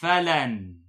فلن.